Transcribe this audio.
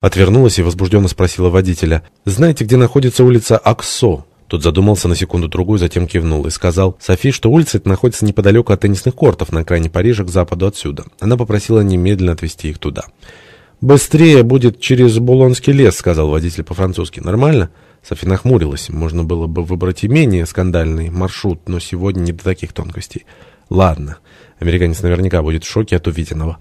Отвернулась и возбужденно спросила водителя. «Знаете, где находится улица Аксо?» Тот задумался на секунду-другую, затем кивнул и сказал Софи, что улица эта находится неподалеку от теннисных кортов на окраине Парижа к западу отсюда. Она попросила немедленно отвезти их туда. «Быстрее будет через Булонский лес», — сказал водитель по-французски. «Нормально?» Софи нахмурилась. Можно было бы выбрать и менее скандальный маршрут, но сегодня не до таких тонкостей. «Ладно». Американец наверняка будет в шоке от увиденного.